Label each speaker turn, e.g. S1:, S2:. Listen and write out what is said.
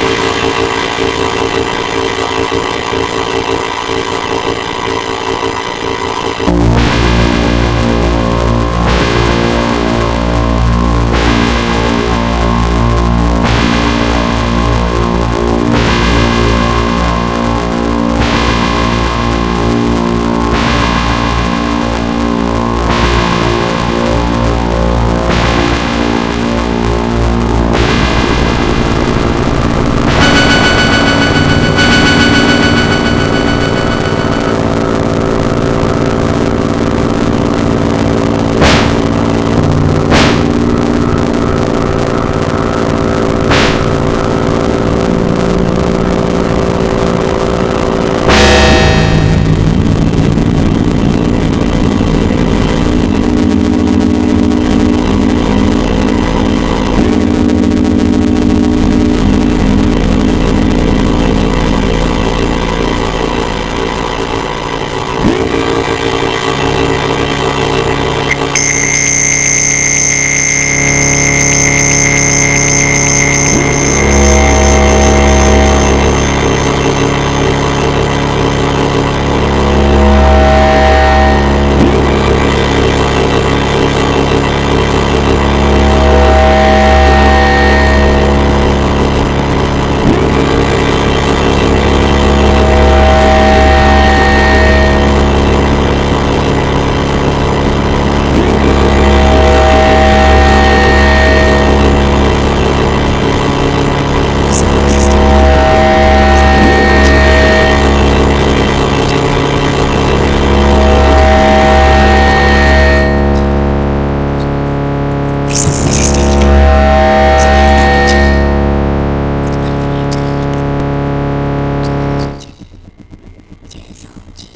S1: Thank you. 了解。